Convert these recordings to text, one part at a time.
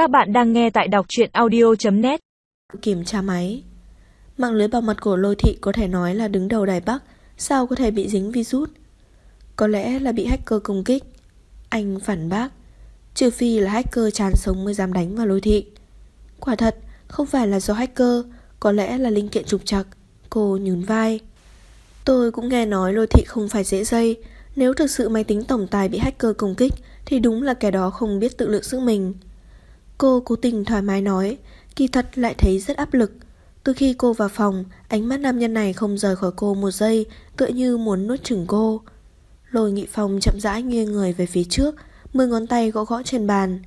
Các bạn đang nghe tại đọc truyện audio.net Kiểm tra máy. Mạng lưới bảo mật của lôi thị có thể nói là đứng đầu Đài Bắc, Sao có thể bị dính virus? Có lẽ là bị hacker công kích. Anh phản bác, Trừ phi là hacker tràn sống mới dám đánh vào lôi thị. Quả thật, Không phải là do hacker, Có lẽ là linh kiện trục trặc. Cô nhún vai. Tôi cũng nghe nói lôi thị không phải dễ dây. Nếu thực sự máy tính tổng tài bị hacker công kích, Thì đúng là kẻ đó không biết tự lượng sức mình. Cô cố tình thoải mái nói, Kỳ thật lại thấy rất áp lực. Từ khi cô vào phòng, Ánh mắt nam nhân này không rời khỏi cô một giây, Tựa như muốn nuốt chửng cô. Lôi nghị phòng chậm rãi nghiêng người về phía trước, Mười ngón tay gõ gõ trên bàn.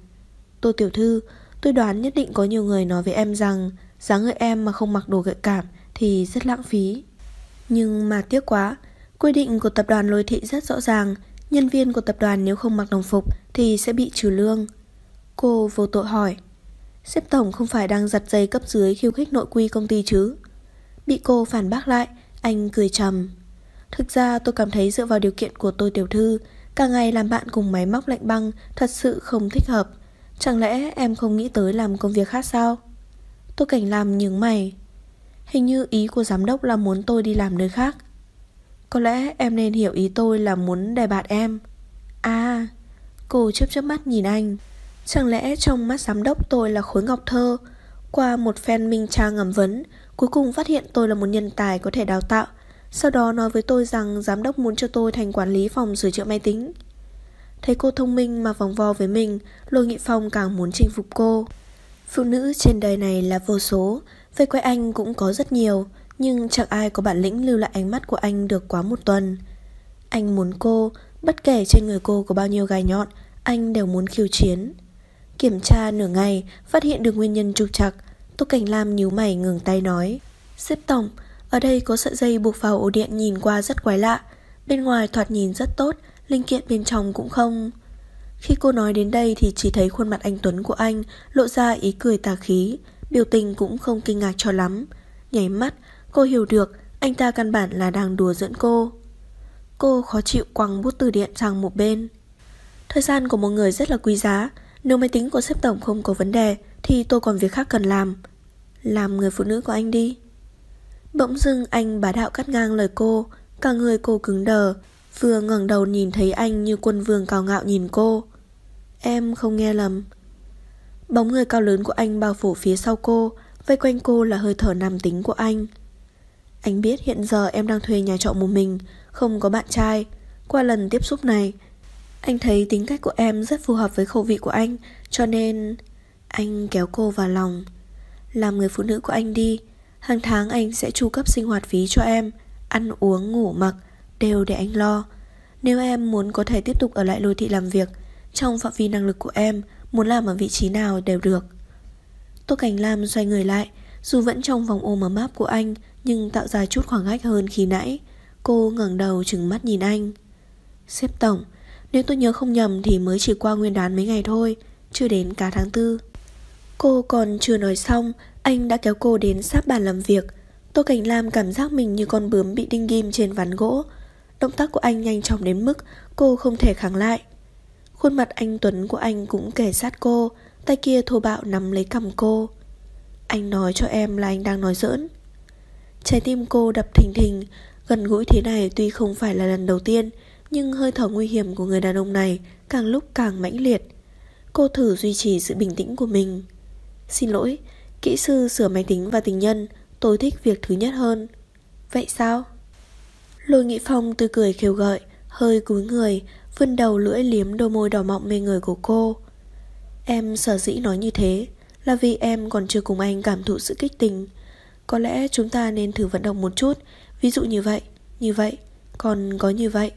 Tô tiểu thư, Tôi đoán nhất định có nhiều người nói với em rằng, dáng người em mà không mặc đồ gợi cảm Thì rất lãng phí. Nhưng mà tiếc quá, Quy định của tập đoàn lôi thị rất rõ ràng, Nhân viên của tập đoàn nếu không mặc đồng phục Thì sẽ bị trừ lương. Cô vô tội hỏi. Xếp tổng không phải đang giặt dây cấp dưới khiêu khích nội quy công ty chứ? Bị cô phản bác lại, Anh cười trầm. Thực ra tôi cảm thấy dựa vào điều kiện của tôi tiểu thư, Cả ngày làm bạn cùng máy móc lạnh băng Thật sự không thích hợp. Chẳng lẽ em không nghĩ tới làm công việc khác sao? Tôi cảnh làm nhướng mày. Hình như ý của giám đốc là muốn tôi đi làm nơi khác. Có lẽ em nên hiểu ý tôi là muốn đề bạt em. À Cô chớp chớp mắt nhìn anh. Chẳng lẽ trong mắt giám đốc tôi là khối ngọc thơ? Qua một phen minh tra ngầm vấn, Cuối cùng phát hiện tôi là một nhân tài có thể đào tạo. Sau đó nói với tôi rằng giám đốc muốn cho tôi thành quản lý phòng sửa chữa máy tính. Thấy cô thông minh mà vòng vo với mình, Lôi Nghị Phong càng muốn chinh phục cô. Phụ nữ trên đời này là vô số, Về quay anh cũng có rất nhiều, Nhưng chẳng ai có bản lĩnh lưu lại ánh mắt của anh được quá một tuần. Anh muốn cô, Bất kể trên người cô có bao nhiêu gai nhọn, Anh đều muốn khiêu chiến. Kiểm tra nửa ngày, phát hiện được nguyên nhân trục trặc. Tô Cảnh Lam nhíu mày ngừng tay nói. Xếp tổng, ở đây có sợi dây buộc vào ổ điện nhìn qua rất quái lạ. Bên ngoài thoạt nhìn rất tốt, linh kiện bên trong cũng không... Khi cô nói đến đây thì chỉ thấy khuôn mặt anh Tuấn của anh lộ ra ý cười tà khí, biểu tình cũng không kinh ngạc cho lắm. Nháy mắt, cô hiểu được anh ta căn bản là đang đùa giỡn cô. Cô khó chịu quăng bút từ điện sang một bên. Thời gian của một người rất là quý giá, nếu máy tính của sếp tổng không có vấn đề, Thì tôi còn việc khác cần làm. Làm người phụ nữ của anh đi. Bỗng dưng anh bá đạo cắt ngang lời cô, Cả người cô cứng đờ, Vừa ngẩng đầu nhìn thấy anh như quân vương cao ngạo nhìn cô. Em không nghe lầm. Bóng người cao lớn của anh bao phủ phía sau cô, Vây quanh cô là hơi thở nam tính của anh. Anh biết hiện giờ em đang thuê nhà trọ một mình, Không có bạn trai. Qua lần tiếp xúc này anh thấy tính cách của em rất phù hợp với khẩu vị của anh, Cho nên Anh kéo cô vào lòng. Làm người phụ nữ của anh đi, Hàng tháng anh sẽ chu cấp sinh hoạt phí cho em, Ăn uống, ngủ mặc Đều để anh lo. Nếu em muốn có thể tiếp tục ở lại lôi thị làm việc, Trong phạm vi năng lực của em, Muốn làm ở vị trí nào đều được. Tô Cảnh Lam xoay người lại, Dù vẫn trong vòng ôm ấm áp của anh, Nhưng tạo ra chút khoảng cách hơn khi nãy. Cô ngẩng đầu trừng mắt nhìn anh. Xếp tổng nếu tôi nhớ không nhầm thì mới chỉ qua nguyên đán mấy ngày thôi, Chưa đến cả tháng tư. Cô còn chưa nói xong, Anh đã kéo cô đến sát bàn làm việc. Tô Cảnh Lam cảm giác mình như con bướm bị đinh ghim trên ván gỗ. Động tác của anh nhanh chóng đến mức Cô không thể kháng lại. Khuôn mặt anh Tuấn của anh cũng kể sát cô, Tay kia thô bạo nắm lấy cầm cô. Anh nói cho em là anh đang nói giỡn. Trái tim cô đập thình thình, Gần gũi thế này tuy không phải là lần đầu tiên nhưng hơi thở nguy hiểm của người đàn ông này càng lúc càng mãnh liệt. Cô thử duy trì sự bình tĩnh của mình. Xin lỗi, kỹ sư sửa máy tính và tình nhân, tôi thích việc thứ nhất hơn. Vậy sao? Lôi Nghị Phong tươi cười khều gợi, hơi cúi người, vươn đầu lưỡi liếm đôi môi đỏ mọng mê người của cô. Em sở dĩ nói như thế là vì em còn chưa cùng anh cảm thụ sự kích tình. Có lẽ chúng ta nên thử vận động một chút, ví dụ như vậy, như vậy, còn có như vậy.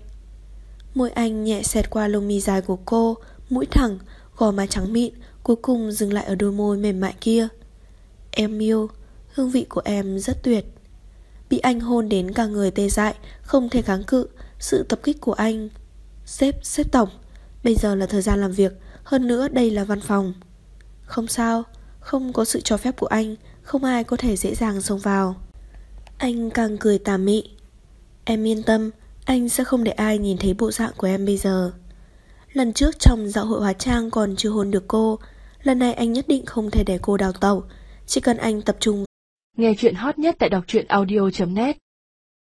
Môi anh nhẹ xẹt qua lông mi dài của cô Mũi thẳng, gò má trắng mịn Cuối cùng dừng lại ở đôi môi mềm mại kia. Em yêu Hương vị của em rất tuyệt. Bị anh hôn đến cả người tê dại Không thể kháng cự Sự tập kích của anh Sếp, sếp tổng. Bây giờ là thời gian làm việc Hơn nữa đây là văn phòng. Không sao Không có sự cho phép của anh Không ai có thể dễ dàng xông vào. Anh càng cười tà mị. Em yên tâm anh sẽ không để ai nhìn thấy bộ dạng của em bây giờ. Lần trước trong dạo hội hóa trang còn chưa hôn được cô, Lần này anh nhất định không thể để cô đào tẩu, Chỉ cần anh tập trung. Nghe chuyện hot nhất tại đọc truyện audio.net